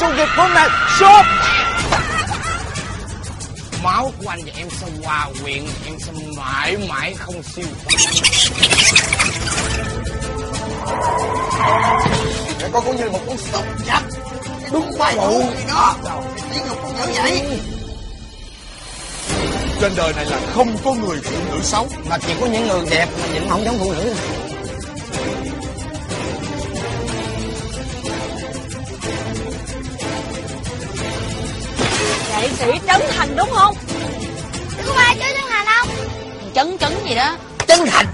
trong nghiệp hôm nay shop! Máu của anh và em sẽ hòa quyện em sẽ mãi mãi không siêu Mẹ con cũng như một con sóc chặt Đúng vai vụ gì đó. Chỉ ngục con dữ vậy. Trên đời này là không có người phụ nữ xấu. Mà chỉ có những người đẹp mà nhìn không giống phụ nữ Nghệ sĩ Trấn Thành đúng không? Có phải chứ Trấn Thành không? Chấn chấn gì đó chân thành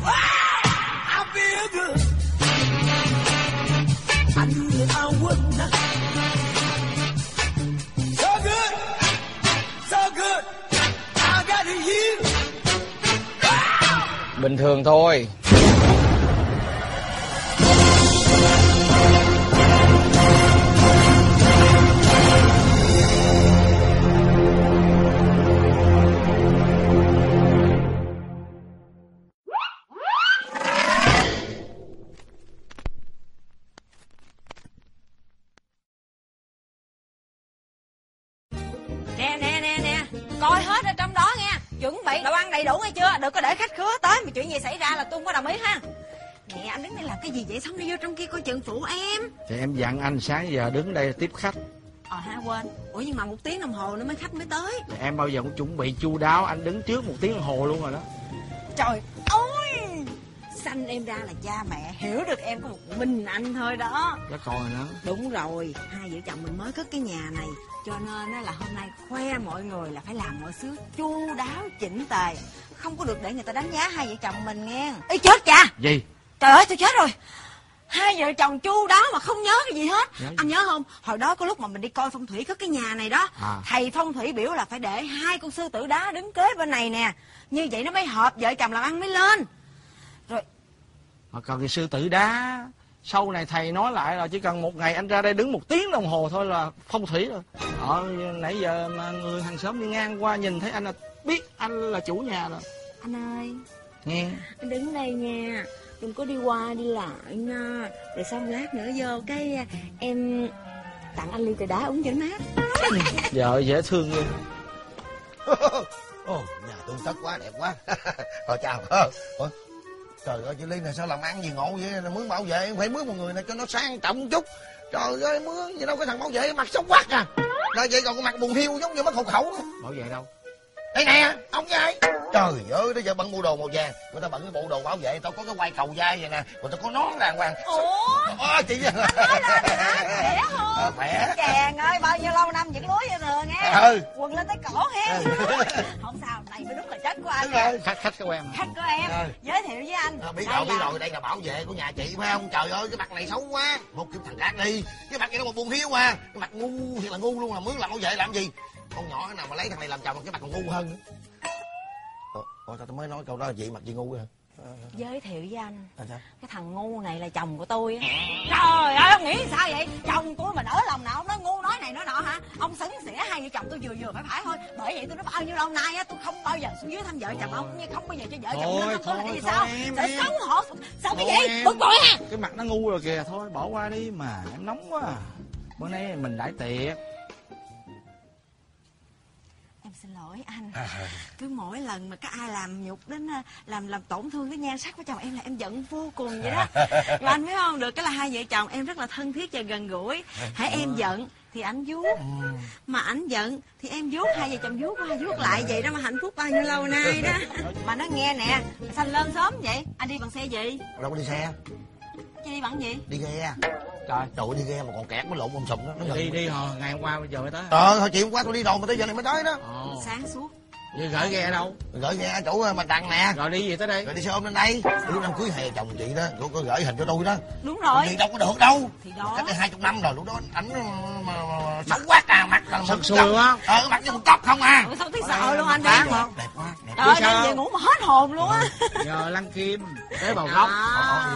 bình thường thôi phụ em. Thì em dặn anh sáng giờ đứng đây tiếp khách. Ờ ha quên. Ủa nhưng mà một tiếng đồng hồ nữa mấy khách mới tới. Thì em bao giờ cũng chuẩn bị chu đáo anh đứng trước một tiếng đồng hồ luôn rồi đó. Trời ơi! Sanh em ra là cha mẹ Hiểu được em có một mình anh thôi đó. Nó coi nữa Đúng rồi Hai vợ chồng mình mới cất cái nhà này Cho nên á là hôm nay khoe mọi người là phải làm mọi thứ chu đáo chỉnh tề. Không có được để người ta đánh giá hai vợ chồng mình nghe. Ê chết cha! Gì? Trời ơi tôi chết rồi Hai vợ chồng chu đáo mà không nhớ cái gì hết. Nhớ gì? Anh nhớ không? Hồi đó có lúc mà mình đi coi phong thủy cất cái nhà này đó. À. Thầy phong thủy biểu là phải để hai con sư tử đá đứng kế bên này nè. Như vậy nó mới hợp vợ chồng làm ăn mới lên. Rồi mà còn cái sư tử đá. Sau này thầy nói lại là chỉ cần một ngày anh ra đây đứng một tiếng đồng hồ thôi là phong thủy rồi. Ờ nãy giờ mà người hàng xóm đi ngang qua nhìn thấy anh là biết anh là chủ nhà rồi. Anh ơi. Nghe. Anh đứng đây nha Đừng có đi qua đi lại nha. Rồi xong lát nữa vô cái à, em tặng anh ly trà đá uống cho mát. Vợ dễ thương ghê Ồ, nhà tôi tất quá đẹp quá. Thôi chào. Ủa, Trời ơi chị Ly này sao làm ăn gì ngộ vậy? Là Mướn bảo vệ phải mướn một người này cho nó sang trọng chút. Trời ơi mướn gì đâu cái thằng bảo vệ mặt xấu quắc à. Rồi vậy còn cái mặt bùn thiêu giống như mất hộ khẩu. Bảo vệ đâu Đây nè ông với ai Trời ơi bây giờ bận bộ đồ màu vàng. Người ta bận cái bộ đồ bảo vệ. Tao có cái quay cầu dai vậy nè. Người ta có nón đàng hoàng Ủa? Ồ chị khỏe không? Khỏe. Chàng ơi bao nhiêu lâu năm vẫn lúa vậy rồi nghe? Ừ. Quần lên tới cổ he Không sao này mới đúng là chất của anh nè. khách khách của em. Khách của em. Ừ. Giới thiệu với anh. Ờ, biết rồi biết là- rồi đây là bảo vệ của nhà chị phải không? Trời ơi cái mặt này xấu quá. Một kiểu thằng khác đi. Cái mặt này nó một buồn hiếu mà cái mặt ngu thiệt là ngu luôn là mướn làm bảo vệ làm gì con nhỏ nào mà lấy thằng này làm chồng cái mặt còn ngu hơn nữa. Ủa, ủa tao mới nói câu đó là chị mặt chị ngu hả? Giới thiệu với anh. À, sao? Cái thằng ngu này là chồng của tôi á. Trời ơi ông nghĩ sao vậy? Chồng tôi mà nỡ lòng nào ông nói ngu nói này nói nọ hả? Ông xứng xỉa hai vợ chồng tôi vừa vừa phải phải thôi. Bởi vậy tôi nói bao nhiêu lâu nay á Tôi không bao giờ xuống dưới thăm vợ chồng ông Cũng như không bao giờ cho vợ chồng nó không có là thôi, gì sao? em. xấu hổ Sao cái gì? bực bội ha cái mặt nó ngu rồi kìa thôi bỏ qua đi mà em nóng quá à. bữa nay mình đãi tiệc xin lỗi anh. Cứ mỗi lần mà có ai làm nhục đến à, Làm làm tổn thương cái nhan sắc của chồng em là em giận vô cùng vậy đó. Mà anh biết không Được cái là hai vợ chồng em rất là thân thiết và gần gũi. Hãy em giận thì anh vuốt. Mà anh giận thì em vuốt. Hai vợ chồng vuốt qua vuốt lại vậy đó mà hạnh phúc bao nhiêu lâu nay đó. Mà nó nghe nè Xanh lên sớm vậy? Anh đi bằng xe gì? Đâu có đi xe. Chứ đi bằng gì? Đi ghe trời trời đi ghe mà còn kẹt mới lộn bông sụm đó. Nó đi đi hồi ngày hôm qua bây giờ mới tới. Ơi, hồi chiều hôm qua tôi đi rồi mà tới giờ này mới tới đó. Ồ. Sáng suốt vậy gửi ghe đâu? Gửi ghe chỗ ờ, mặt đằng nè. Rồi đi gì tới đây? Rồi đi xe ôm lên đây. Lúc năm cưới hè chồng chị đó cô có gửi hình cho tôi đó. Đúng rồi. Đi đâu có được đâu. Thì đó. cách đây hai chục năm rồi lúc đó ảnh mà, mà, mà, xấu quá à mặt là Thật xui quá. ờ mặt như một cọc không à. Sao thấy sợ luôn anh đẹp không đẹp quá đẹp trời ơi về ngủ mà hết hồn luôn á. Nhờ lăn kim Tế bào gốc.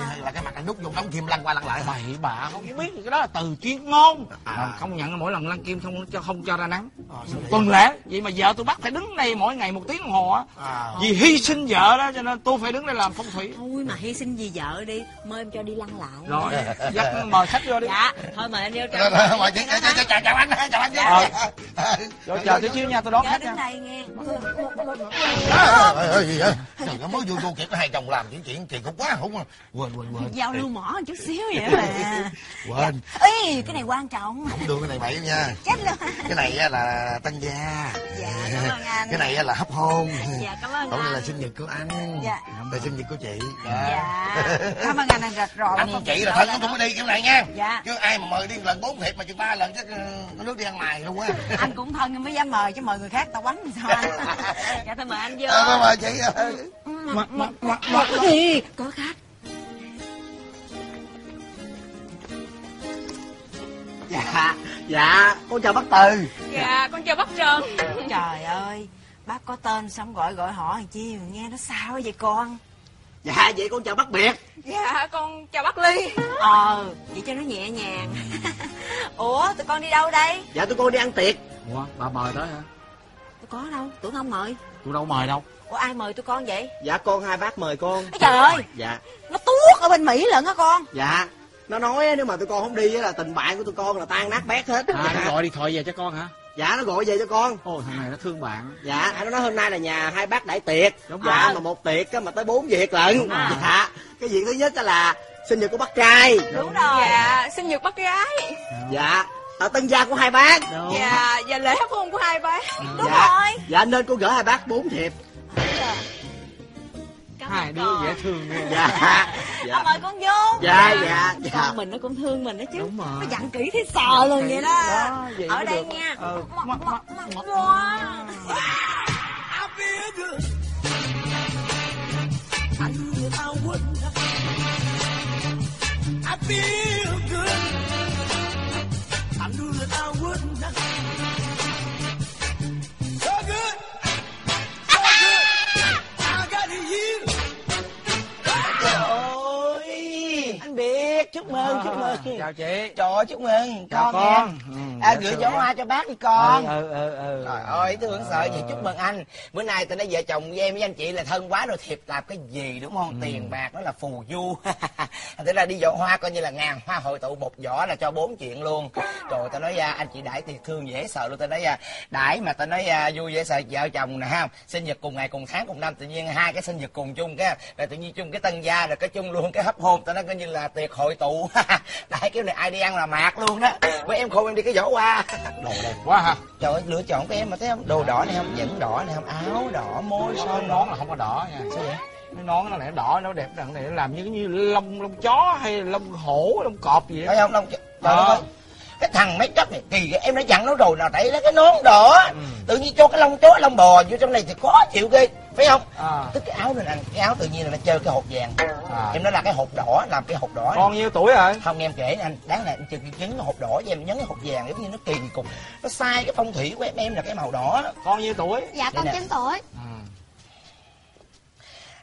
Hay là cái mặt anh đút vô đóng kim lăn qua lăn lại? Bậy bạ không biết cái đó là từ chuyên môn À. Không nhận mỗi lần lăn kim không cho không cho ra nắng. Ờ? Tuần lễ. Vậy mà vợ tôi bắt phải đứng đây mỗi ngày một tiếng đồng hồ á À. Vì hy sinh vợ đó cho nên tôi phải đứng đây làm phong thủy thôi mà hy sinh vì vợ đi mời em cho đi lăn lại Rồi dắt mời khách vô đi dạ thôi mời anh vô trong chào, chào, chào, chào anh, chào anh. Ờ. Rồi chờ tí xíu nha tôi đón nhớ khách nha đây nghe gì? Trời ơi, mới vô vô kịp hai chồng làm chuyện chuyện kỳ cục quá không. Quên quên quên. giao lưu mỏ chút xíu vậy mà Quên, Ê, cái này quan trọng không được cái này bậy nha. chết luôn Cái này á là tân gia. Dạ, cảm ơn anh. Cái này á là hấp hôn. dạ cảm ơn Còn đây là sinh nhật của anh. Dạ. Là sinh nhật của chị. dạ cảm ơn anh anh rạch rồi Anh con chị là thân cũng phải đi kiểu này nha. Dạ. Chứ ai mà mời đi lần bốn thiệp mà chừng ba lần chắc ờ, có nước đi ăn mài luôn á. anh cũng thân mới dám mời chứ mời người khác tao quánh sao anh dạ tôi mời anh vô Ờ, mời chị. Mà, mà, mà, mà, Ê, có khách Dạ, dạ, con chào bác Từ Dạ, con chào bác Trần trời ơi bác có tên xong gọi gọi họ làm chi nghe nó sao vậy con? Dạ, vậy con chào bác Biệt. Dạ, con chào bác Ly. Ờ vậy cho nó nhẹ nhàng. Ủa tụi con đi đâu đây? Dạ, tụi con đi ăn tiệc. Ủa bà mời tới hả? Tôi có đâu tưởng không mời. Tôi đâu mời đâu. Ủa ai mời tụi con vậy? Dạ, con hai bác mời con. Ê, trời ơi. Dạ, nó tuốt ở bên mỹ lận á con. Dạ. Nó nói á, nếu mà tụi con không đi á là tình bạn của tụi con là tan nát bét hết. À nó gọi điện thoại về cho con hả dạ, nó gọi về cho con. Ồ thằng này nó thương bạn. Dạ, nó nói hôm nay là nhà hai bác đãi tiệc. Đúng Dạ, rồi. mà một tiệc á, mà tới bốn việc lận. Đúng rồi. Dạ, cái việc thứ nhất á là sinh nhật của bác trai. Đúng rồi. Dạ, sinh nhật bác gái. Dạ, ở tân gia của hai bác. Đúng. Dạ, và lễ hấp hôn của hai bác. Đúng dạ. rồi. Dạ, nên cô gửi hai bác bốn thiệp Hai đứa dễ thương ghê Dạ, à, dạ mời con vô. Dạ, dạ, dạ. Con mình nó cũng thương mình đó chứ. Đúng rồi. nó dặn kỹ thấy sờ luôn vậy đó, Đó, vậy ở đây được. nha. Ừ. Ngoặc, ngoặc, ngoặc, ngoặc. Ôi, chúc mừng, chúc mừng. Chào chị Trời ơi, chúc mừng, Chào con, con. Ừ, À, dạ, gửi gió hoa cho bác đi con. Ừ ừ ừ Trời ơi, thương sợ gì, chúc mừng anh. Bữa nay tôi nói vợ chồng với em với anh chị là thân quá rồi thiệp làm cái gì đúng không? Tiền bạc nó là phù du. Thế là đi giỏ hoa coi như là ngàn hoa hội tụ một giỏ là cho bốn chuyện luôn. Rồi tao nói ra anh chị đãi tiệc thương dễ sợ luôn. Tao nói ra đãi mà tao nói ra vui dễ sợ vợ chồng nè ha. Sinh nhật cùng ngày cùng tháng cùng năm tự nhiên hai cái sinh nhật cùng chung cái rồi tự nhiên chung cái tân gia rồi cái chung luôn cái hấp hôn tao nói coi như là tiệc hội tụ. đãi kiểu này ai đi ăn là mạc luôn đó. Với em khôn em đi cái giỏ hoa. Đồ đẹp quá ha Trời ơi, lựa chọn của em mà thấy không? Đồ đỏ này không? Vẫn đỏ này không? Áo đỏ, môi Son nón là không có đỏ nha Sao vậy? Cái nón nó nó đỏ nó đẹp đằng này nó làm như như lông lông chó hay lông hổ lông cọp gì đó không? Đông Trời Ờ. ơi. Cái thằng mấy cấp này kỳ em đã dặn nó rồi nào tại lấy cái nón đỏ Ừ. tự nhiên cho cái lông chó lông bò vô trong này thì khó chịu ghê phải không? À. tức cái áo này nè cái áo tự nhiên là nó chơi cái hột vàng. À. em nói là cái hột đỏ làm cái hột đỏ Con nhiêu tuổi rồi? Không nghe em kể anh đáng lẽ em chừng nhấn cái hột đỏ với em nhấn cái hột vàng giống như nó kỳ cục. Nó sai cái phong thủy của em em là cái màu đỏ. Con nhiêu tuổi? Dạ con. 9 tuổi. À.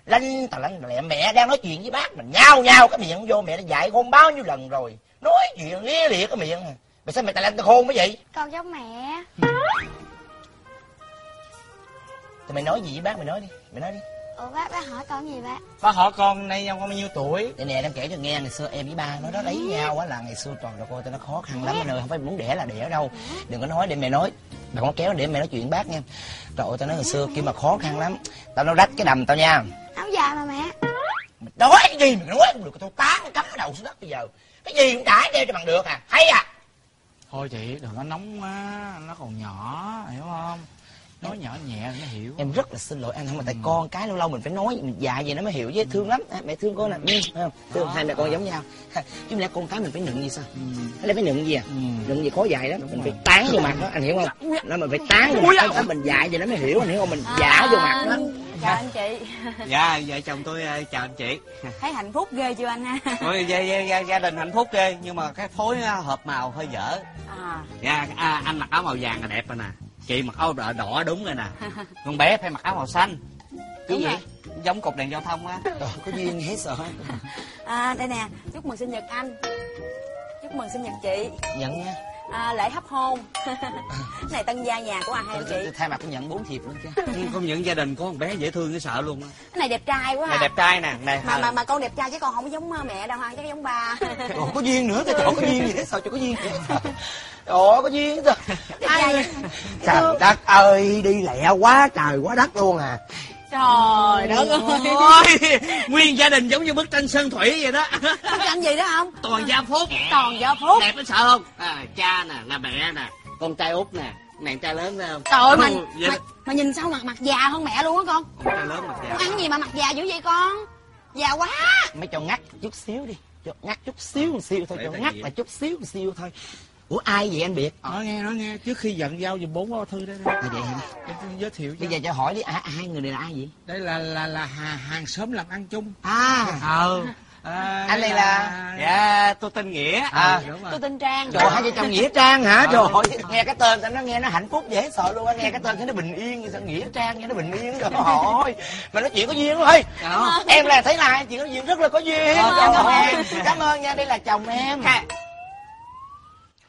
lanh tà lanh lẹ mẹ đang nói chuyện với bác mình nhao nhao cái miệng vô mẹ đã dạy con bao nhiêu lần rồi. Nói chuyện lia lịa cái miệng. Mày sao mày tà lanh tà khôn mới vậy? Con giống mẹ thì mày nói gì với bác mày nói đi mày nói đi. Ủa bác, bác hỏi con gì bác Bác hỏi con nay nhau con bao nhiêu tuổi? Để nè em kể cho nghe ngày xưa em với ba nó đó lấy nhau á là ngày xưa toàn là cô tao nó khó khăn lắm anh ơi không phải muốn đẻ là đẻ đâu. Đừng có nói để mẹ nói đừng có kéo để mẹ nói chuyện bác nha. Trời ơi tao nói ngày xưa kia mà khó khăn lắm. Tao nó rách cái đầm tao nha. Áo dài mà mẹ. Mày nói cái gì mày nói không được tao tán cắm cái đầu xuống đất bây giờ. Cái gì cũng trải đeo cho bằng được à hay à. Thôi chị đừng có nóng quá Nó còn nhỏ hiểu không Nói nhỏ nhẹ nó hiểu. Em rất là xin lỗi anh không mà tại con cái lâu lâu mình phải nói mình dạy vậy nó mới hiểu chứ thương lắm. À, mẹ thương con nè. Ừ, không? Thương hai mẹ con giống nhau. Chứ lẽ con cái mình phải nựng gì sao? Ừ. là phải nựng gì à? Ừ. nựng gì khó dạy lắm. Mình phải tán vô mặt nó anh hiểu không? Nó mình phải tán vô mặt nó mình dạy vậy nó mới hiểu anh hiểu không? Mình giả vô mặt nó. Chào anh chị. Dạ, vợ chồng tôi ờ, chào anh chị. Thấy hạnh phúc ghê chưa anh ha? Ôi, gia, gia, gia, gia đình hạnh phúc ghê Nhưng mà cái phối ờ, hợp màu hơi dở. À. Dạ, à, anh mặc áo màu vàng là đẹp rồi nè Chị mặc áo đỏ, đỏ đúng rồi nè. Con bé phải mặc áo màu xanh. Kiểu Đúng gì rồi. giống cột đèn giao thông á. Trời, có duyên dễ sợ. À đây nè chúc mừng sinh nhật anh. Chúc mừng sinh nhật chị. Nhận nha. À, lễ hấp hôn. Này tân gia nhà của anh hai chị? thay mặt tôi nhận bốn thiệp luôn chứ. Không những gia đình có một bé dễ thương dễ sợ luôn á. Cái này đẹp trai quá này à. đẹp trai nè này mà mà mà con đẹp trai chứ con không có giống mẹ đâu ha chắc giống ba. Còn có duyên nữa, cái chỗ có duyên gì thế sao cho có duyên vậy? Ơi, có duyên rồi trai Trời đất ơi, đi lẹ quá trời quá đất luôn à. Trời đất ơi. Ôi, nguyên gia đình giống như bức tranh sơn thủy vậy đó. Có anh gì đó không? Toàn gia phúc. Toàn do phúc. Đẹp nó sợ không? À, cha nè là mẹ nè con trai út nè này trai lớn thấy không trời ơi mà, Ừ, mà, đó. mà nhìn sao mặt mặt già hơn mẹ luôn á con? Con trai lớn mặt già. Con ăn gì mà mặt già dữ vậy con? Già quá. Mấy cho ngắt chút xíu đi cho Ngắt chút xíu một xíu thôi, Để cho ngắt là chút xíu một xíu thôi Ủa ai vậy anh Biệt? nói nghe nói nghe trước khi dẫn giao dùm bốn bao thư đây đó À, vậy hả? Để tôi giới thiệu cho. Bây giờ cho hỏi đi, à, hai người này là ai vậy? đây là là là hà, hàng xóm làm ăn chung. À, ờ à, Anh này là- dạ tôi tên nghĩa. À. À. rồi. Tôi tên trang. Trời hai vợ chồng Nghĩa Trang hả? Trời ơi, nghe cái tên nó nghe nó hạnh phúc dễ sợ luôn á. Nghe cái tên thấy nó bình yên, như sao Nghĩa Trang nghe nó bình yên Trời ơi, mà nói chuyện có duyên quá ơi. Em là thấy là chuyện có duyên rất là có duyên. Ờ, cảm ơn. em. Cảm ơn nha, đây là chồng em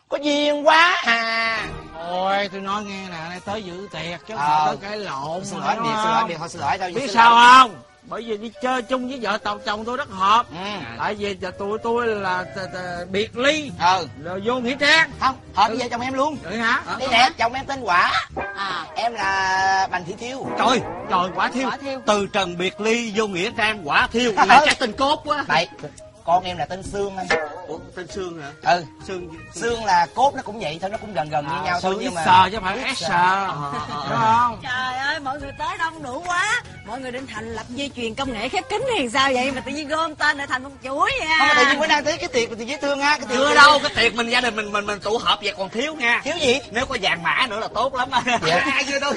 Có duyên quá à. Ôi tôi nói nghe nè nay tới giữ tiệc chứ không Ờ. tới cái lộn Xin lỗi Biệt, xin lỗi? Biệt, thôi xin lỗi thôi biết xin sao không? Bởi vì đi chơi chung với vợ chồng chồng tôi rất hợp. Ừ. tại vì giờ tụi tôi là t- t- biệt ly. Ừ, rồi vô nghĩa trang. Không, hợp với vợ chồng em luôn. Rồi hả? Đây nè, chồng em tên Quả. À. Em là Bành Thị Thiêu. Trời trời quả thiêu. Quả thiêu. Từ trần biệt ly vô nghĩa trang quả thiêu. Là chắc tình cốt quá. Đây, con em là tên Sương anh. Ủa tên sương hả? Ừ, sương Sương là cốt nó cũng vậy thôi, nó cũng gần gần như nhau thôi sương nhưng mà sờ chứ phải s sờ đúng không? Trời ơi mọi người tới đông đủ quá. Mọi người định thành lập dây chuyền công nghệ khép kín hay sao vậy mà tự nhiên gom tên lại thành một chuỗi vậy Không mà tự à nhiên bữa nay tới cái tiệc mà thì dễ thương ha, cái tiệc chưa đâu cái tiệc mình gia đình mình mình mình tụ họp vậy còn thiếu nha. Thiếu gì? nếu có vàng mã nữa là tốt lắm Dạ. ai chưa đâu.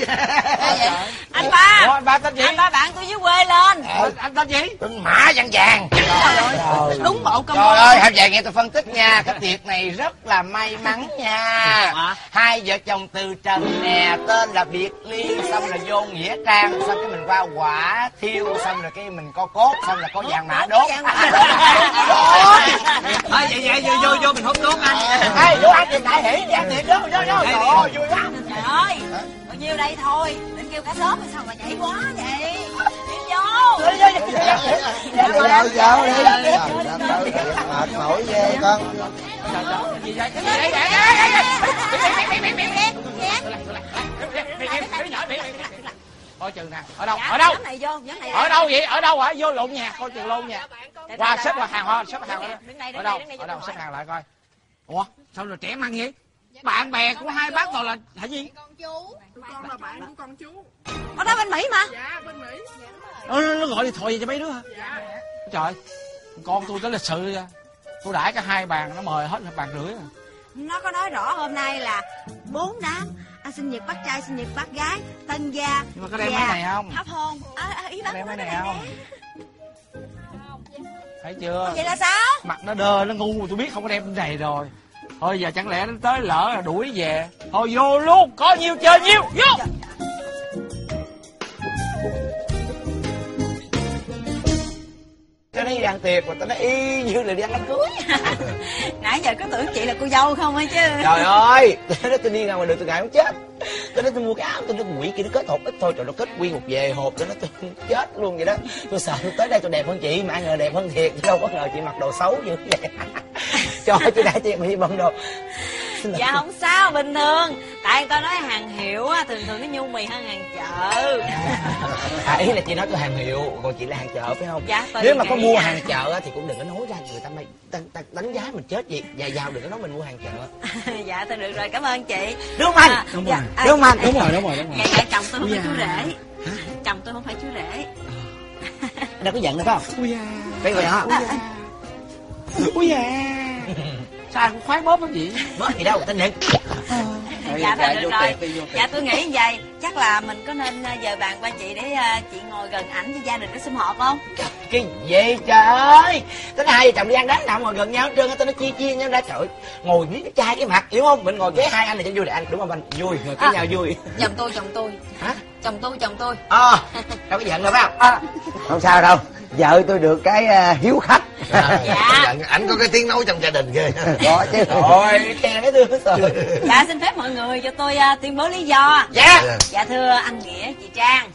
Anh ba. Ủa, anh ba tên gì? Anh ba bạn tôi dưới quê lên. Ờ, anh tên gì? Tên Mã Văn Vàng. Trời đúng bộ công Trời ơi, hãy về nghe tôi phân tích nha Cái tiệc này rất là may mắn nha? Hai vợ chồng từ trần nè Tên là Biệt Ly Xong là vô Nghĩa Trang Xong cái mình qua quả thiêu Xong rồi cái mình có cốt Xong là có vàng mã đốt. à, vậy vậy vô vô vô mình hút đốt anh. Ê, vô ăn tiệc đại hỷ đi ăn tiệc đó, vô vô Trời ơi, vui lắm. Trời ơi bao nhiêu đây thôi định kêu cả xóm hay sao mà chạy quá vậy vô Dạo đi Mệt mỏi ghê con vậy coi chừng nè ở đâu ở đâu ở đâu vậy ở đâu hả vô lộn nhà coi chừng lộn nhà qua xếp đây. vào hàng hoa xếp hàng ở đâu ở đâu xếp hàng lại coi ủa sao rồi trẻ măng vậy bạn bè của hai bác toàn là hả gì con là bạn của con chú ở đó bên mỹ mà dạ, nó, nó, nó gọi điện thoại về cho mấy đứa hả? Trời con tôi tới lịch sự ra tôi đãi cả hai bàn nó mời hết là bàn rưỡi à. Nó có nói rõ hôm nay là bốn đám. À, sinh nhật bác trai sinh nhật bác gái tân gia nhưng mà có đem mấy này không? hấp hôn à, à, ý bác đem mấy này không? thấy chưa? Vậy là sao? Mặt nó đơ nó ngu tôi biết không có đem cái này rồi. Thôi giờ chẳng lẽ nó tới lỡ là đuổi về. Thôi vô luôn có nhiêu chơi nhiêu vô Tao nói đi ăn tiệc mà tao nói y như là đi ăn đám cưới. Nãy giờ cứ tưởng chị là cô dâu không ấy chứ. Trời ơi Tao nói tôi đi ra ngoài đường tôi ngại muốn chết. Tao nói tôi mua cái áo tôi nói quỷ kia nó kết hộp ít thôi Trời nó kết nguyên một về hộp Tao nói tôi chết luôn vậy đó. Tôi sợ tôi tới đây tôi đẹp hơn chị Mà ngờ đẹp hơn thiệt Chứ đâu có ngờ chị mặc đồ xấu như vậy. Trời ơi tôi đã chị mà đi bận đồ. dạ không sao bình thường. Tại người ta nói hàng hiệu á thường thường nó nhu mì hơn hàng chợ. À, ý là chị nói tôi hàng hiệu Còn chị là hàng chợ phải không? Dạ, tôi Nếu mà có mua hàng chợ á, thì cũng đừng có nói ra Người ta may ta, ta đánh giá mình chết gì Và giàu đừng có nói mình mua hàng chợ. Dạ tôi được rồi cảm ơn chị. Đúng không anh? À, Đúng dạ, rồi. à, Đúng anh? đúng rồi đúng rồi đúng rồi. Dạ dạ chồng tôi không phải chú rể. Chồng tôi không phải chú rể. Đâu có giận nữa phải không? ui da. Cái người đó ui da sao cũng khoái bóp lắm vậy? Mất gì đâu, tin nhận dạ thôi được vô rồi dạ tôi nghĩ như vậy. Chắc là mình có nên à, giờ bàn ba chị để à, chị ngồi gần ảnh cho gia đình có sum họp không? Cái gì trời ơi? Tới hai vợ chồng đi ăn đám nào ngồi gần nhau hết trơn á, Tao nói chia chia nhau ra trời Ngồi miếng cái chai cái mặt hiểu không? Mình ngồi kế hai anh này cho vui để anh Đúng không anh? Vui, ngồi kế À. nhau vui. chồng tôi chồng tôi. Hả? chồng tôi chồng tôi. Ờ đâu có giận đâu phải không? À, không sao đâu vợ tôi được cái à, hiếu khách. Dạ. Ảnh có cái tiếng nói trong gia đình ghê có chứ. Rồi khen cái thương rồi. Dạ xin phép mọi người cho tôi à, tuyên bố lý do. Dạ. Dạ thưa anh nghĩa chị trang.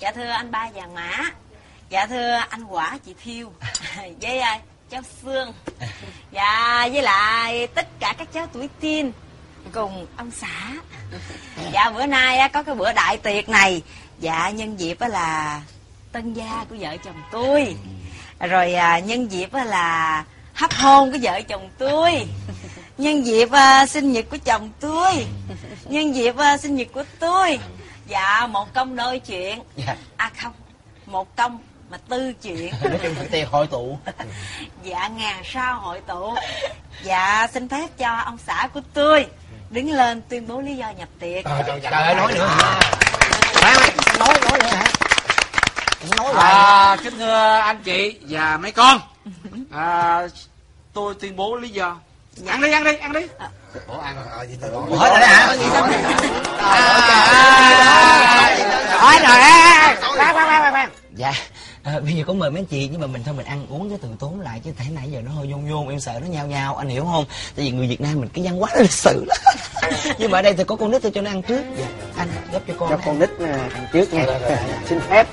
Dạ thưa anh ba vàng mã. Dạ thưa anh quả chị thiêu với à, cháu phương. Dạ với lại tất cả các cháu tuổi teen cùng ông xã. Dạ bữa nay á, có cái bữa đại tiệc này. Dạ nhân dịp á là tân gia của vợ chồng tôi. Rồi à, nhân dịp á là hấp hôn của vợ chồng tôi. Nhân dịp à, sinh nhật của chồng tôi. Nhân dịp à, sinh nhật của tôi. Dạ một công đôi chuyện. Dạ. À không một công mà tư chuyện. Nói chung là tiệc hội tụ. Dạ ngàn sao hội tụ. Dạ xin phép cho ông xã của tôi đứng lên tuyên bố lý do nhập tiệc. Trời ơi nói nữa hả? Nói nói nữa hả nói À, kính thưa anh chị và mấy con. À, Tôi tuyên bố lý do. Ăn đi, ăn đi, ăn đi. Ủa ăn ờ gì tôi Ủa, hỏi rồi hả? Hỏi rồi khoan khoan khoan khoan khoan. Dạ à, bây giờ có mời mấy anh chị nhưng mà mình thôi mình ăn uống cho từ tốn lại chứ thấy nãy giờ nó hơi nhôn nhôn em sợ nó nhao nhao anh hiểu không? Tại vì người việt nam mình cái văn hóa nó lịch sự lắm. Nhưng mà ở đây thì có con nít tôi cho nó ăn trước. Dạ anh gấp cho con cho con nít à, ăn trước nha. Xin phép.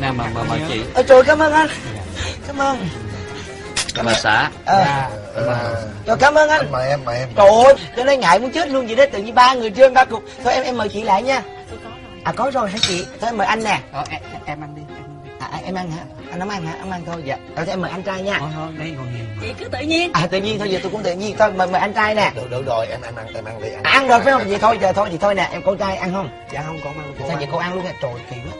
Nè mà, mà, mà chị. Ôi trời cảm ơn anh. Cảm ơn. Cảm ơn xã. À, rồi cảm ơn. Anh. Mời em mời em trời ơi tôi nói ngại muốn chết luôn vậy đó tự nhiên ba người trên ba cục. Thôi em em mời chị lại nha. À có rồi hả chị? Thôi em mời anh nè. Ờ, em, em ăn đi à, em ăn hả? Anh không ăn hả? Anh ăn thôi dạ. Rồi em mời anh trai nha. Thôi, thôi, đây còn nhiều chị cứ tự nhiên. À tự nhiên thôi giờ tôi cũng tự nhiên. Thôi mời mời anh trai nè. Được được rồi em em ăn em ăn đi ăn à, ăn rồi phải không? Vậy thôi giờ thôi vậy thôi nè. Em con trai ăn không? Dạ không, con ăn, con sao ăn. vậy cô ăn luôn nha? Trời kỳ quá.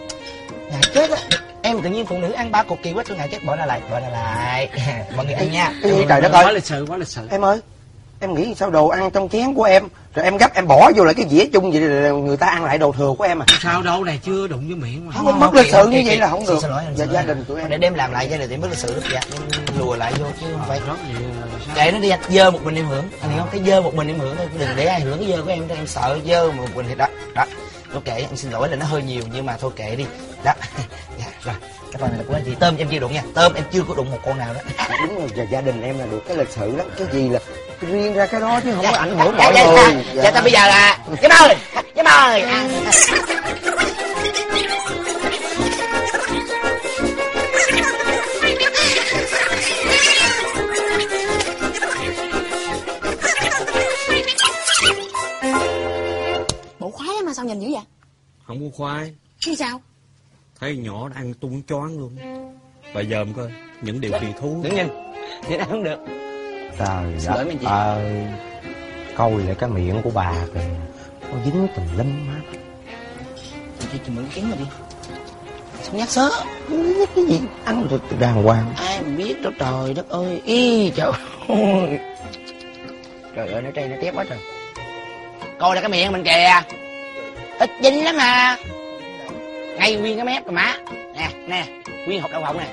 Ngại chết á. Em tự nhiên phụ nữ ăn ba cục kỳ quá tôi ngại chết bỏ ra lại bỏ ra lại. Mọi người ăn nha. Trời đất Quá ơi. lịch sự, quá lịch sự. Em ơi em nghĩ sao đồ ăn trong chén của em? Rồi em gấp em bỏ vô lại cái dĩa chung vậy là người ta ăn lại đồ thừa của em à? Sao đâu này chưa đụng với miệng mà. Không mất lịch sự như vậy là không được. xin lỗi anh Dạ, xin gia lỗi đình anh. tụi em. Để đêm làm lại gia đình thì mất lịch sự. Dạ em lùa lại vô chứ không phải kệ nó đi anh dơ một mình em hưởng. Anh hiểu không? Cái dơ một mình em hưởng thôi đừng để ai hưởng cái dơ của em cho em sợ dơ một mình thì đó đó. Ok anh xin lỗi là nó hơi nhiều nhưng mà thôi kệ đi. Đó. Dạ, rồi cái phần này là của anh chị. Tôm em chưa đụng nha. Tôm em chưa có đụng một con nào đó. Đúng rồi và gia đình em là được cái lịch sự lắm. Cái gì là riêng ra cái đó chứ không có ảnh hưởng dạ, mọi dạ, người. dạ, dạ, thôi bây giờ là cái mời. Cái mời. Ăn Bộ khoái mà sao nhìn dữ vậy? Không có khoai Chứ sao? Thấy nhỏ nó ăn tung choáng luôn. Bà dòm coi Những điều kỳ thú. Đứng nhìn nhìn ăn không được. Trời lỗi mấy chị. ơi. Coi lại cái miệng của bà kìa. Nó dính tùm lum hết chị chị mượn kiến mà đi. Sao nhắc sớ. Cái gì? Ăn được đàng hoàng. Ai mà biết đâu trời đất ơi. Y trời ơi. Trời ơi nó trây nó tép quá trời. Coi là cái miệng mình kìa. Ít dính lắm mà ngay nguyên cái mép rồi má. Nè nè nguyên hộp đậu phộng nè.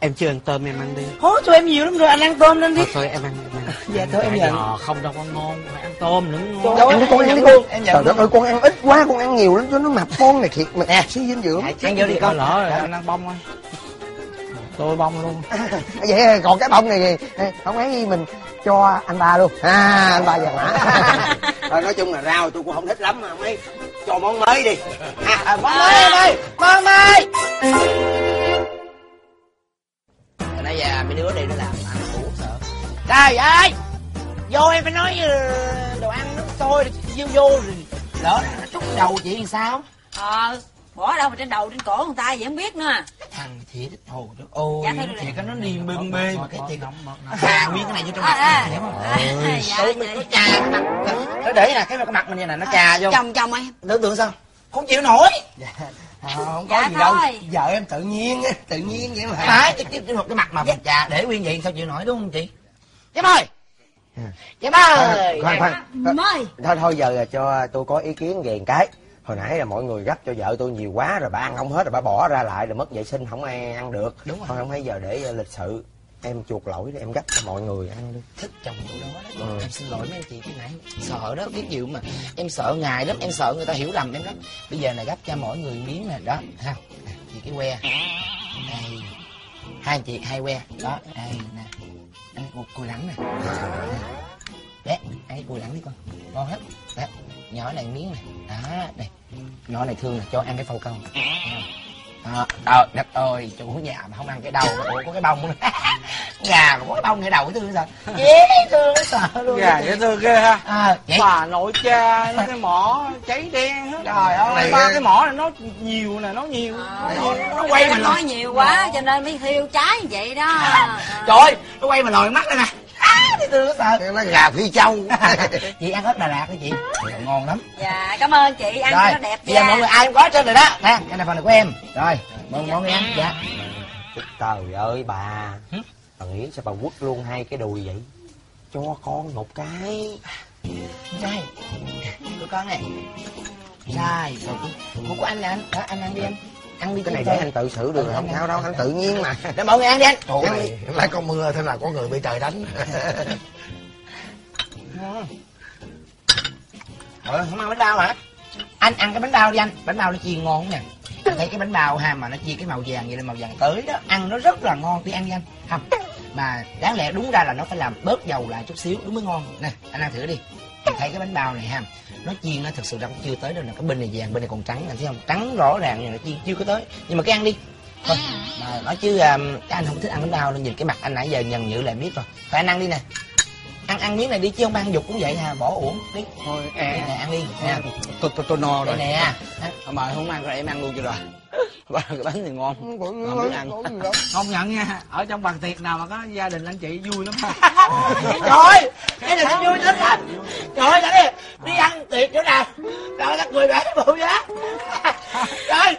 Em chưa ăn tôm em ăn đi. Hố cho em nhiều lắm rồi anh ăn tôm lên đi. Thôi thôi em ăn, em ăn. Dạ, thôi em Nãy nhận. giờ Không đâu có ngon Phải ăn tôm nữa ngon. Đâu, ăn đi con ăn đi con em nhận trời đất ơi con ăn ít quá con ăn nhiều lắm cho nó mập con này thiệt mà. Nè. suy dinh dưỡng. ăn vô đi Coi con. lỡ rồi anh ăn bông thôi Tôi bông luôn. Vậy còn cái bông này không ấy gì mình cho anh ba luôn. À anh ba vàng mã Thôi, nói chung là rau tôi cũng không thích lắm mà mấy cho món mới đi. À, à, món mới em ơi món mới. Nãy giờ mấy đứa đây nó làm ăn ngủ sợ. Trời ơi! Vô em phải nói ờ, đồ ăn nước sôi vô vô rồi lỡ nó trút đầu chị làm sao? Ờ bỏ đâu mà trên đầu trên cổ người ta vậy không biết nữa. Cái thằng thiệt hồ đất ôi Dạ, thôi thiệt rồi. nó niềm bưng bê mà cái thiệt trà nguyên cái này vô trong à, mặt à, hiểu không? À, dạ, tôi mình dạ. có trà cái mặt. Nó để nè cái cái mặt mình như này nó trà vô. Chồng chồng em tưởng tượng sao? Không chịu nổi. Không Dạ thôi. vợ em tự nhiên á, tự nhiên vậy mà. Phải cái, cái, cái, cái mặt mà mình trà để nguyên vậy sao chịu nổi đúng không chị? Giám ơi Giám ơi khoan khoan. Mời. Thôi thôi giờ là cho tôi có ý kiến về một cái hồi nãy là mọi người gấp cho vợ tôi nhiều quá rồi bà ăn không hết rồi bà bỏ ra lại rồi mất vệ sinh không ai ăn được. Đúng rồi. thôi không phải giờ để lịch sự. Em chuộc lỗi để em gấp cho mọi người ăn đi. Thích chồng chỗ đó đó. Ừ. em xin lỗi mấy anh chị cái nãy sợ đó biết chịu mà. Em sợ ngài lắm em sợ người ta hiểu lầm em lắm. Bây giờ này gấp cho mỗi người miếng nè đó. Ha thì cái que. Đây hai anh chị hai que. Đó đây nè. Ăn một cùi lẳng nè. Đấy ăn cái cùi lẳng đi con. Ngon hết đó nhỏ này miếng này. Đó đây nhỏ này thương là cho ăn cái phao câu đó trời đất ơi chủ nhà mà không ăn cái đầu mà ủa có cái bông nữa. Gà mà có cái bông ngay đầu cái thương sao? Dễ thương nó sợ luôn. Gà dễ thương ghê ha. À, vậy. Bà nội cha nó cái mỏ cháy đen hết. Trời ơi Này, ba cái mỏ này nó nhiều nè nó nhiều. Nó, nó quay mà Em lòi nói nhiều quá cho nên mới thiêu trái vậy đó. Trời ơi nó quay mà lòi mắt đây nè. à, thì thương nó sợ nó gà phi châu. Chị ăn ớt Đà Lạt đó chị? Ngon lắm. Dạ cảm ơn chị. Ăn rồi cho nó đẹp bây giờ mọi người ai cũng có trên rồi đó. Nè cái này phần này của em. Rồi mọi, mọi người ăn. Dạ. Trời ơi bà. Bà nghĩ sao bà quất luôn hai cái đùi vậy? Cho con một cái. Sai của con này. Sai rồi của, của anh nè anh. Anh ăn đi anh ăn đi cái này để anh tự xử được không sao đâu anh tự nhiên mà để mọi người ăn đi anh này lại có mưa thế nào có người bị trời đánh. Ờ, không ăn bánh bao hả? Anh ăn cái bánh bao đi anh, bánh bao nó chiên ngon nè. Anh thấy cái bánh bao ha mà nó chia cái màu vàng vậy là màu vàng tới đó, ăn nó rất là ngon đi ăn đi anh. Không. Mà đáng lẽ đúng ra là nó phải làm bớt dầu lại chút xíu đúng mới ngon. Nè, anh ăn thử đi. Anh thấy cái bánh bao này ha, nó chiên nó thực sự cũng chưa tới đâu nè, cái bên này vàng bên này còn trắng anh thấy không? Trắng rõ ràng này nó chiên chưa có tới. Nhưng mà cái ăn đi. Thôi, mà nói chứ um, cái anh không thích ăn bánh bao nên nhìn cái mặt anh nãy giờ nhần nhự là biết rồi. Phải anh ăn đi nè. Ăn ăn miếng này đi chứ không ăn dục cũng vậy à bỏ uổng đi. Thôi em nè ăn đi nè tôi tôi tôi no rồi. nè bà không ăn rồi em ăn luôn cho rồi cái bánh thì ngon. Không biết ăn. không nhận nha ở trong bàn tiệc nào mà có gia đình anh chị vui lắm ha. Trời ơi cái này vui lắm lắm trời ơi đi đi ăn tiệc chỗ nào? Rồi các người bán bộ giá. Rồi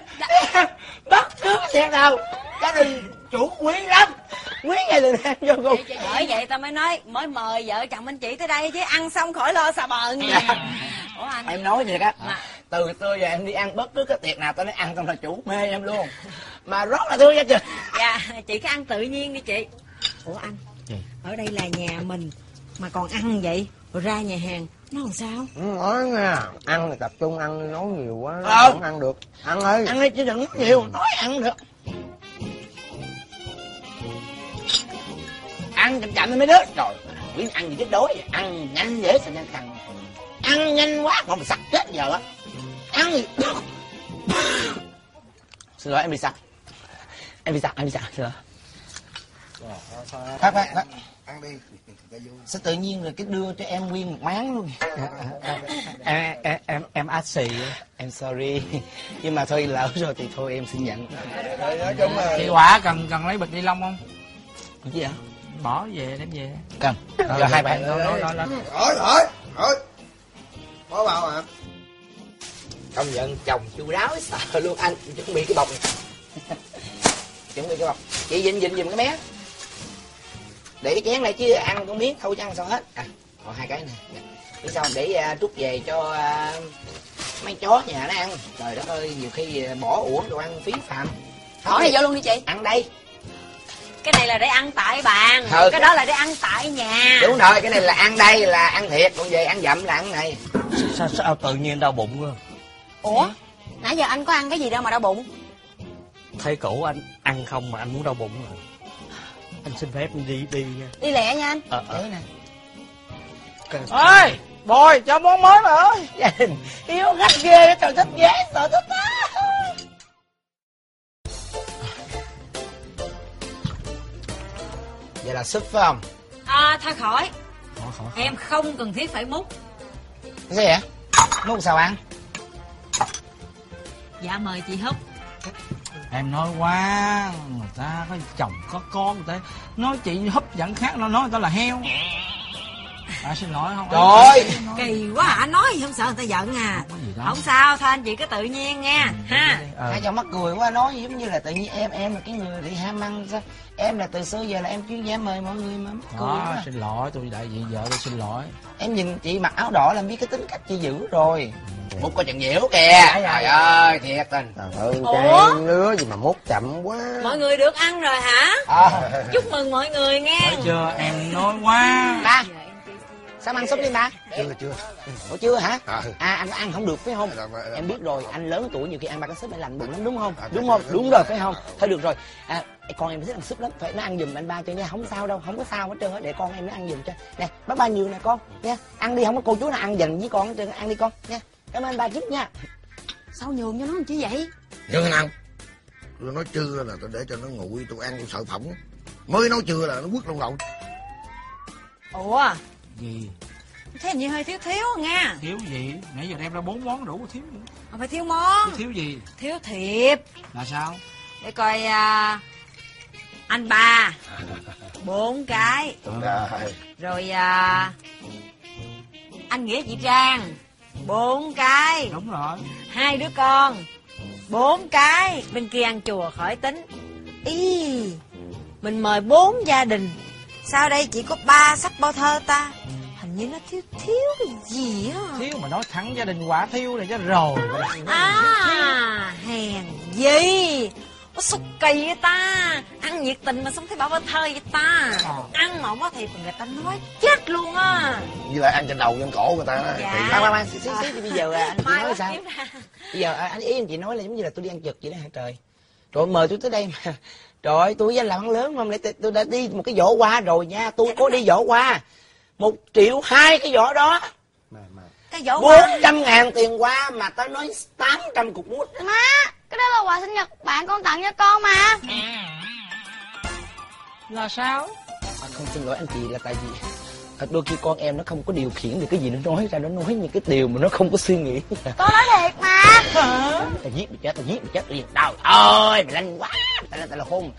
bất cứ cái tiệc nào gia đình chủ quý lắm. Quý gia đình em vô cùng. Bởi vậy tao mới nói mới mời vợ chồng anh chị tới đây chứ ăn xong khỏi lo xà bần ủa anh? Em nói vậy á từ xưa giờ em đi ăn bất cứ cái tiệc nào tao nói ăn xong là chủ mê em luôn. Mà rất là thương gia đình dạ chị cứ ăn tự nhiên đi chị. Ủa anh ở đây là nhà mình mà còn ăn vậy? Rồi ra nhà hàng nó làm sao? Không nói nha ăn thì tập trung ăn nói nhiều quá Ờ. không ăn được. Ăn ơi ăn đi chứ đừng nói nhiều nói ăn được. Ăn chậm chậm mấy đứa trời biết ăn gì chết đói vậy? ăn nhanh dễ sao nhanh thằng ăn nhanh quá còn mà sặc chết giờ á ăn gì xin lỗi em bị sặc em bị sặc em bị sặc xin lỗi. Phát phát phát ăn đi. Sao tự nhiên rồi cái đưa cho em nguyên một máng luôn? Em em em em át xì em sorry. Nhưng mà thôi lỡ rồi thì thôi em xin nhận. Rồi, chị quả cần cần lấy bịch ni lông không? Cái gì hả bỏ về đem về. Cần. Rồi hai bạn nói nói nói nói rồi rồi rồi. Có bao à công nhận chồng chu đáo sợ luôn. Anh chuẩn bị cái bọc này. Chuẩn bị cái bọc. Chị dịnh dịnh giùm cái mé. Để cái chén này chứ ăn con miếng thôi chứ ăn sao hết. À còn hai cái này Dạ. biết sao để à, trút về cho à, mấy chó nhà nó ăn. Trời đất ơi nhiều khi à, bỏ uổng đồ ăn phí phạm. Hỏi này vô luôn đi chị. Ăn đây. Cái này là để ăn tại bàn. Ờ, cái cái- đó là để ăn tại nhà. Đúng rồi cái này là ăn đây là ăn thiệt. Còn về ăn dặm là ăn này. Sao sao tự nhiên đau bụng cơ ủa? Nãy giờ anh có ăn cái gì đâu mà đau bụng. Thấy cổ anh ăn không mà anh muốn đau bụng rồi anh xin phép anh đi đi nha. Đi lẹ nha anh. Ờ đấy nè. Ơi bồi cho món mới mà ơi. Gia đình yêu khách ghê trời thích ghé sợ thích á vậy là súp phải không? À thôi khỏi. Em không cần thiết phải múc. Cái gì vậy? Múc sao ăn dạ mời chị húp em nói quá người ta có chồng có con người ta. Nói chị hấp dẫn khác nó nói người ta là heo à, xin lỗi không? Trời. Kỳ quá à nói gì không sợ người ta giận à. Không có sao thôi anh chị cứ tự nhiên nha ha. Ờ. hai cho mắc cười quá nói giống như là tự nhiên em em là cái người bị ham ăn sao? Em là từ xưa giờ là em chuyên dám mời mọi người mà mắc cười quá. xin lỗi tôi đại diện vợ tôi xin lỗi. Em nhìn chị mặc áo đỏ là em biết cái tính cách chị dữ rồi. Múc có chừng dẻo kìa. Trời ơi thiệt tình. Trời ơi Ủa? trai lứa gì mà mốt chậm quá. Mọi người được ăn rồi hả? À, chúc mừng mọi người nghe. Thấy chưa? Em nói quá. Ba sao ăn súp đi ba? Chưa chưa. Ủa chưa hả? À, à anh ăn không được phải không? Dạ, dạ. em biết rồi anh lớn tuổi nhiều khi ăn ba cái súp lại lạnh bụng lắm đúng không? À, đúng dạ, không? dạ, đúng dạ. rồi phải không? Thôi được rồi. À, con em thích ăn súp lắm. Phải nó ăn giùm anh ba cho nha. Không sao đâu không có sao hết trơn á. Để con em nó ăn giùm cho. Nè bác ba nhiều nè con. Nha ăn đi không có cô chú nào ăn dành với con hết trơn ăn đi con. Nha cảm ơn anh ba trước nha. Sao nhường cho nó làm chi vậy? Chưa nào tôi nói chưa là tôi để cho nó nguội tôi ăn tôi sợ phỏng. Mới nói chưa là nó quất trong đầu ủa gì? Thế như hơi thiếu thiếu nha. Thiếu gì? Nãy giờ đem ra bốn món đủ thiếu gì không phải thiếu món. Thiếu gì? Thiếu thiệp. Là sao? Để coi à, anh ba. Bốn cái. Trời. rồi à, anh nghĩa chị trang. Bốn cái. Đúng rồi. Hai đứa con. Bốn cái. Bên kia ăn chùa khỏi tính. Ý mình mời bốn gia đình sao đây? Chỉ có ba sách bao thơ ta. Hình như nó thiếu thiếu cái gì á? Thiếu mà nói thẳng gia đình quả thiếu này cho rồi. À hèn gì? Nó xúc kỳ vậy ta. Ăn nhiệt tình mà xong thấy bảo bao thơ vậy ta. Ăn mà không có thiệp người ta nói chết luôn á. Với lại ăn trên đầu trên cổ người ta đó. Dạ. Ba ba xíu xíu xíu thì bây giờ à, anh chị nói quá sao? bây giờ à, anh ý anh chị nói là giống như là tôi đi ăn trực vậy đó hả trời? Trời mời tôi tới đây mà trời ơi tôi với anh làm ăn lớn không để tôi đã đi một cái vỏ hoa rồi nha. Tôi có đi vỏ hoa. Một triệu hai cái vỏ đó. Cái vỏ bốn hoa trăm ngàn tiền hoa mà tao nói tám trăm cục mút Má, cái đó là quà sinh nhật bạn con tặng cho con mà. Là sao? À, không xin lỗi anh chị là tại vì đôi khi con em nó không có điều khiển được cái gì nó nói ra nó nói những cái điều mà nó không có suy nghĩ. Con nói thiệt mà. Tao giết mày chết tao giết mày chết liền đâu ơi mày lanh quá tao là là khôn.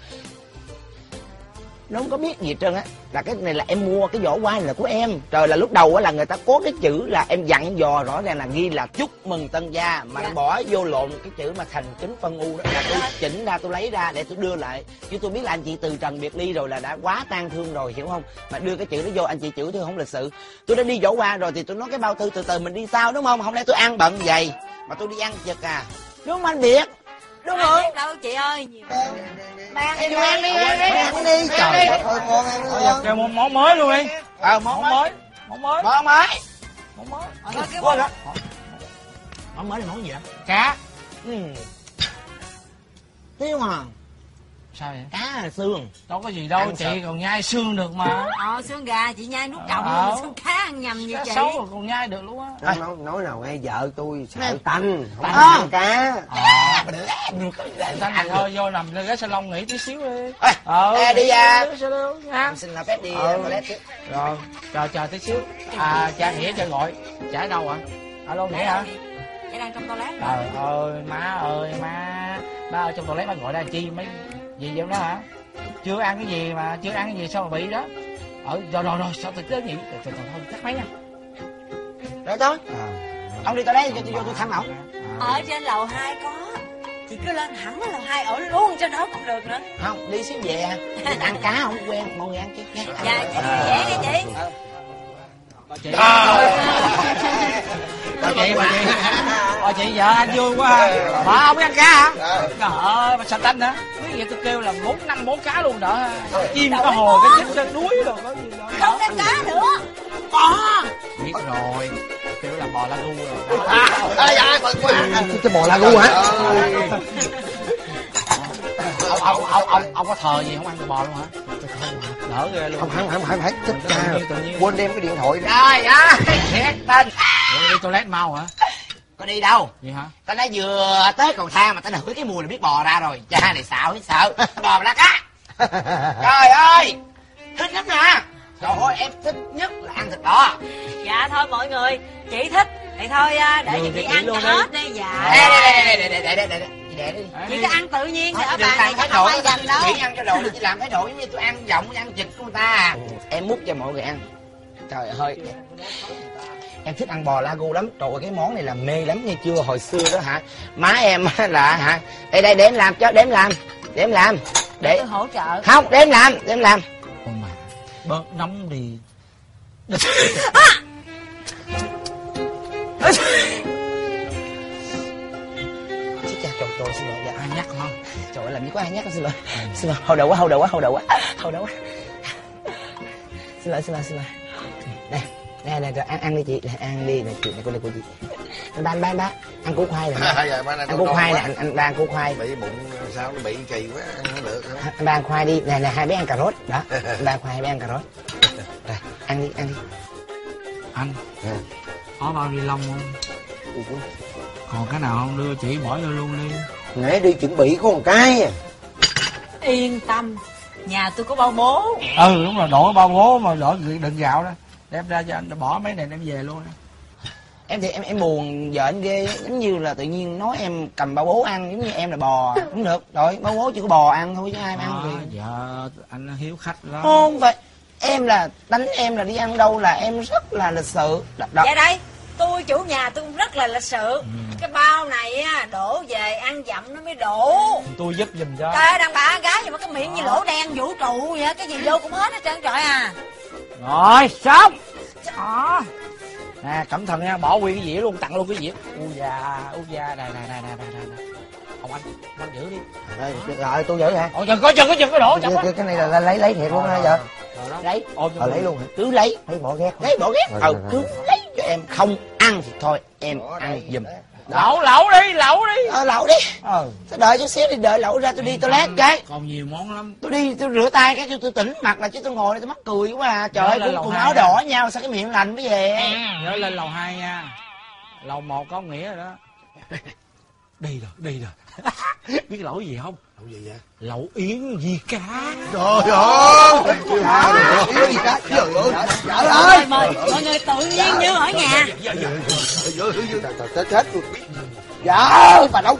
Nó không có biết gì hết trơn á. Là cái này là em mua cái vỏ hoa này là của em. Trời là lúc đầu á là người ta cố cái chữ là em dặn dò rõ ràng là ghi là chúc mừng tân gia mà Dạ. bỏ vô lộn cái chữ mà thành kính phân u đó. Là tôi chỉnh ra tôi lấy ra để tôi đưa lại. Chứ tôi biết là anh chị từ trần biệt ly rồi là đã quá tan thương rồi hiểu không? Mà đưa cái chữ đó vô anh chị chữ thư không lịch sự. Tôi đã đi vỏ hoa rồi thì tôi nói cái bao thư từ từ mình đi sau đúng không? Không lẽ tôi ăn bận vậy mà tôi đi ăn chực à. Đúng không anh việt đúng không đâu chị ơi nhiều Mang đi ăn đi, ăn đi, ăn đi. trời ơi con ăn Thôi giờ kêu món, món mới luôn đi Ờ, món món mới mới. món mới Món mới. món mới Ờ, Quên đó. Món mới là món gì ạ? cá Ừ. Thiếu à, sao vậy cá là xương. đâu có gì đâu Ăn chị sợ. còn nhai xương được mà ờ xương gà chị nhai nuốt trọng Ờ. luôn xương cá ăn nhầm như chị xấu rồi còn nhai được luôn á À. nói, nói nào nghe vợ tôi sợ tanh không Tanh. ăn cá Thanh này thôi vô nằm lên ghế salon nghỉ tí xíu đi ờ ê, đi ra. xin là phép đi Ờ. toilet chứ. rồi chờ chờ tí xíu à cha nghĩa cho gọi cha ở đâu ạ alo nghĩa hả chị đang trong toilet trời ơi má ơi má má ở trong toilet má gọi ra chi mấy gì vậy đó hả? Chưa ăn cái gì mà chưa ăn cái gì sao mà bị đó? Ở rồi rồi rồi sao tôi tới nhỉ trời trời trời thôi tắt máy nha. Rồi thôi. Ông đi toilet cho tôi vô tôi thăm ổng. ở trên lầu hai có. Chị cứ lên hẳn ở lầu hai ở luôn cho đó cũng được nữa. Không, đi xíu về. À. Ăn cá không quen, mọi người ăn chứ. Dạ chị dễ nghe chị bà chị. Bà chị bà chị. Bà chị vợ anh vui quá ha. Bà không biết ăn cá hả? Trời ơi bà sạch tanh hả? Biết vậy tôi kêu là bốn năm bốn cá luôn đỡ chim có hồ cái chích trên núi rồi có gì đâu không ăn cá nữa. Biết rồi. Kêu là bò la gu rồi. Ơi dạ cái bò la gu hả? ông ông ông ông ông có thờ gì không? Ăn bò luôn hả thở ghê luôn. Không không không không phải chết cha. quên đem cái điện thoại rồi á thiệt tình đi toilet mau hả? Có đi đâu? Vậy hả? Tao nói vừa tới cầu thang mà tao ngửi cái mùi là biết bò ra rồi. Cha này xạo hết sợ bò là cá trời ơi thích lắm nè trời ơi em thích nhất là ăn thịt bò. Dạ thôi mọi người chị thích. Thì thôi à, để chị ăn hết đi. Dạ. Để để để để để để để đi. chị cứ ăn tự nhiên Thôi, ở bàn này chắc không ai dành đâu Chị ăn cái đồ chị làm thái độ giống như tôi ăn giọng, ăn thịt của người ta à. Em múc cho mọi người ăn. Trời ơi. Em thích ăn bò lagu lắm. Trời ơi, cái món này là mê lắm nghe chưa? Hồi xưa đó hả? Má em là hả? Đây đây để em làm cho, để em làm. Để em làm. Để tôi hỗ trợ không, để em làm, để em làm. con mà bớt nóng đi làm gì có ai nhắc xin lỗi. Xin lỗi. Hầu đầu quá hầu đầu quá hầu đầu quá. Hầu đầu quá. Xin lỗi xin lỗi xin lỗi. Đây đây này rồi ăn ăn đi chị. Này, ăn đi. Này chị này cô này cô chị. Ba ba ba ăn củ khoai này ăn củ khoai này anh, anh ba ăn củ khoai. Bị bụng sao nó bị kỳ quá ăn không được anh ba ăn khoai đi. Này này hai bé ăn cà rốt. Đó anh ba ăn khoai hai bé ăn cà rốt. Rồi ăn đi ăn đi. Anh có bao ni lông không còn cái nào không? Đưa chị bỏ vô luôn đi. Nãy đi chuẩn bị có một cái à. Yên tâm Nhà tôi có bao bố. Ừ đúng rồi đổi bao bố mà đổi đựng gạo đó. Đem ra cho anh bỏ mấy này đem về luôn. Em thì em em buồn vợ anh ghê. Giống như là tự nhiên nói em cầm bao bố ăn giống như em là bò. Không được rồi bao bố chỉ có bò ăn thôi chứ ai mà ăn thì dạ anh hiếu khách lắm. Không phải em là đánh em là đi ăn đâu là em rất là lịch sự. Đó, đó. Dạ đây Tôi chủ nhà tôi cũng rất là lịch sự. Cái bao này á đổ về ăn dặm nó mới đổ. Tôi giúp giùm cho. Trời ơi đàn bà gái gì mà cái miệng như lỗ đen vũ trụ vậy á, Cái gì vô cũng hết hết trơn trời à. Rồi xong. Đó nè cẩn thận nha bỏ nguyên cái dĩa luôn tặng luôn cái dĩa. U da u da này này này này này này ông anh ông anh giữ đi. Rồi, rồi tôi giữ hả? Ôi chừng có chừng có chừng có đổ cái, chậm cái, cái này là, lấy lấy thiệt luôn hả vợ đó. Lấy. Ôm ờ lấy luôn hả? cứ lấy. Lấy bỏ ghét. Lấy bỏ ghét. Ừ cứ lấy em không ăn thì thôi em ăn giùm. Lẩu lẩu đi lẩu đi. Ờ lẩu đi. Ờ tôi đợi chút xíu đi đợi lẩu ra tôi đi toilet cái. Còn nhiều món lắm. Tôi đi tôi rửa tay cái tôi, tôi tỉnh mặt là chứ tôi ngồi đây tôi mắc cười quá à. Trời ơi cùng áo nha. đỏ nhau sao cái miệng lành mới về nhớ lên lầu hai nha. Lầu một có nghĩa rồi đó. Đi rồi đi rồi. Biết lẩu gì không Lẩu gì vậy? Lẩu yến gì cá. Trời ơi! Cái gì đó trời ơi! Vợ Mời ơi! Mời mọi người tự nhiên như ở nhà. Trời trời chết chết luôn. Vợ bà đâu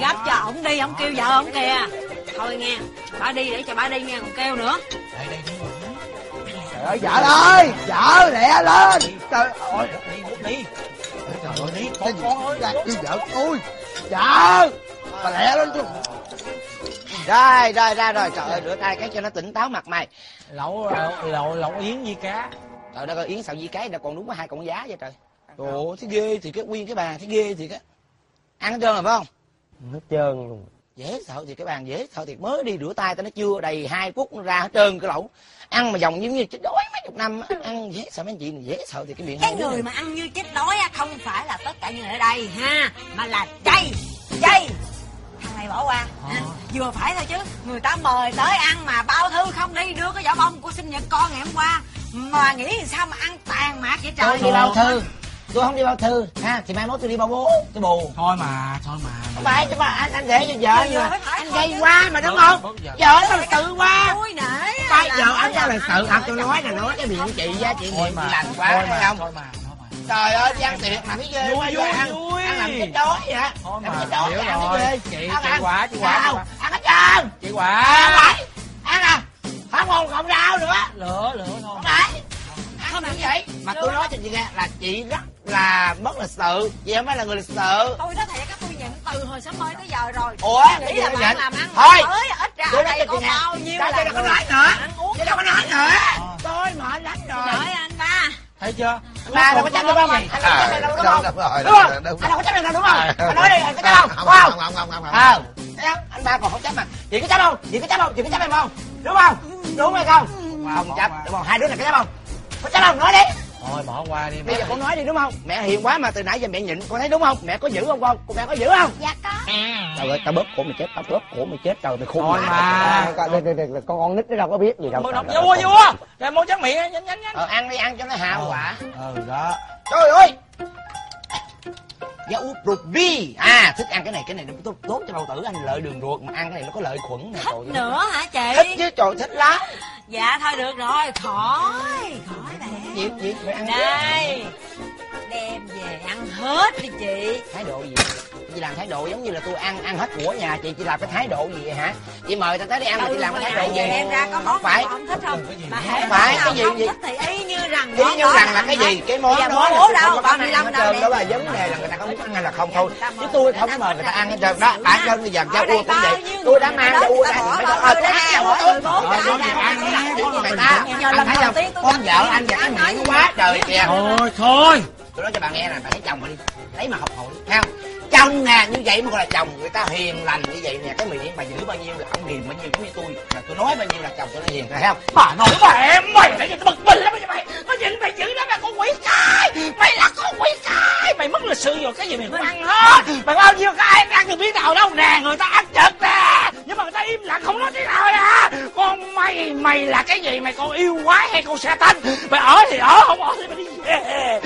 Gấp cho ổng đi ổng kêu vợ ổng kìa. Thôi nghe Bà đi để cho bà đi nghe còn kêu nữa. Trời ơi vợ ơi! Vợ lẹ lên! Trời ơi! Đi đi trời ơi! Đi con con ơi kêu vợ tôi vợ bà lẹ lên tôi rồi rồi ra rồi. Trời ơi rửa tay cái cho nó tỉnh táo mặt mày. Lẩu lẩu lẩu, lẩu yến gì cá. Trời đất ơi yến xào di cái đã còn đúng có hai con giá vậy trời. Trời ơi thấy ghê thì cái nguyên cái bàn thấy ghê thì cái ăn hết trơn rồi phải không? Hết trơn luôn. Dễ sợ thì cái bàn dễ sợ thì mới đi rửa tay tao nó chưa đầy hai phút nó ra hết trơn cái lẩu. Ăn mà dòng giống như chết đói mấy chục năm á, ăn dễ sợ mấy anh chị này dễ sợ thì cái miệng Cái người này- mà ăn như chết đói á Không phải là tất cả những người ở đây ha Mà là chay Chay này bỏ qua. Ha. Vừa phải thôi chứ Người ta mời tới ăn mà bao thư không đi Đưa cái vỏ bông của sinh nhật con ngày hôm qua. Mà nghĩ sao mà ăn tàn mạc vậy trời tôi đi bao thư tôi không đi bao thư ha thì mai mốt tôi đi bao bố tôi bù. Thôi mà thôi mà. Không phải chứ mà anh anh để cho vợ mà. anh gây quá mà đúng không? vợ nó là tự quá. Tôi nể á, bây là giờ nói anh ra là sự thật tôi nói là nói cái miệng chị á chị mà lành quá thôi thấy mà không thôi thôi trời ơi gian tiệc mà thấy ghê. Vui, quá vui, ăn vui. ăn làm chết đói vậy thôi Làm mà chết đói hiểu ăn rồi. cái ghê. Chị Ăn, chị ăn. quả chị quả quả ăn hết trơn chị ăn quả ăn à. Không còn không rau nữa. Lửa lửa thôi. Không phải. Không làm vậy? Mà tôi nói cho chị nghe là chị rất là bất lịch sự. Chị không phải là người lịch sự. Tôi nói thiệt á tôi nhận từ hồi sớm mới tới giờ rồi. Ủa Ý là bạn hả? làm ăn thôi mới ít ra ở đây có bao nhiêu là tôi đâu có nói nữa? ăn tôi đâu có nói nữa? Tôi mệt lắm rồi. Đợi anh ba. Thấy chưa ba đâu có chấp được không anh? À, đâu có chấp được đâu đúng đúng không? đúng không? anh đâu có chấp được đâu đúng không? Anh nói đi anh có chấp không không? không không. không không ờ anh ba còn không chấp mà. Chị có chấp không? Chị có chấp không? Chị có chấp em không? Đúng không? Đúng hay không? Không chấp đúng không hai đứa này có chấp không? Có chấp không? Nói đi thôi bỏ qua đi bây giờ con nói đi đúng không? Mẹ hiền quá mà từ nãy giờ mẹ nhịn. Con thấy đúng không? Mẹ có giữ không con? Con mẹ có giữ không? Dạ có. Trời ơi tao bóp cổ mày chết tao bóp cổ mày chết trời mày khôn thôi mà. Con con con nít nó đâu có biết gì đâu. Trời đọc ơi. vua. rồi muốn trắng miệng nhanh nhanh nhanh. Ờ ăn đi ăn cho nó hạ quả ừ đó. Trời ơi Dạ út ruột vi. À thích ăn cái này Cái này nó tốt, tốt cho bao tử anh Lợi đường ruột Mà ăn cái này nó có lợi khuẩn nè. Ơi. nữa hả Thích chị chứ trời thích lắm. Dạ thôi được rồi. Khỏi khỏi nè Gì gì mày ăn đây. Đem về ăn hết đi chị. Thái độ gì Chị làm thái độ giống như là tôi ăn ăn hết của nhà chị Chị làm cái thái độ gì vậy hả? Chị mời tao tới đi ăn mà chị làm cái thái độ gì? đem ra có món phải. không thích không? Mà hễ phải, cái gì, không gì? thì y như rằng Ý như rằng là cái gì? Cái món giờ đó là đâu không có ăn hết lăm đâu trơn Đó là vấn đề là người ta có muốn ăn hay là không thôi. Ta mời Chứ tôi không ta mời người ta ăn hết trơn. Ta đó Bản thân bây giờ Ở giao đây ua cũng vậy. Tôi đã mang ta ra bỏ Người bao ta ờ tôi ra, ăn tôi. ra, ăn Đúng ra. người ta Anh thấy không Con vợ anh và cái miệng quá trời kìa thôi thôi tôi nói cho bà nghe nè bà thấy chồng bà đi lấy mà học hỏi thấy không chồng nè như vậy mới gọi là chồng người ta hiền lành như vậy nè. Cái miệng bà giữ bao nhiêu là ông hiền bao nhiêu cũng như tôi. Là tôi nói bao nhiêu là chồng tôi nó hiền thấy không? Bà nói bà em mày để cho tôi bực mình lắm bây giờ mày Nó nhìn mày dữ lắm là con quỷ cái Mày là con quỷ cái Mày mất lịch sự rồi, cái gì mày cũng ăn hết. Mày bao nhiêu cái em ăn được biết nào đâu nè, Người ta ăn chật nè. Nhưng mà người ta im lặng không nói tiếng nào nè Con mày Mày là cái gì, mày con yêu quái hay con xe tanh? Mày ở thì ở, không ở thì mày đi về.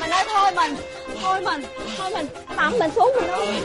Mày nói thôi, mình Thôi mình Thôi mình Mặm mình xuống mình ơi